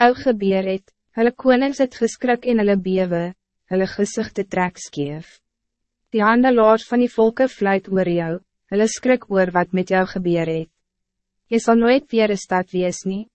ou gebeur het, hulle konings het geskrik en hulle bewe, hulle gezichte trek skeef. Die handelaars van die volke fluit oor jou, hulle skrik oor wat met jou gebeur het. Jy sal nooit weer een stad wees nie,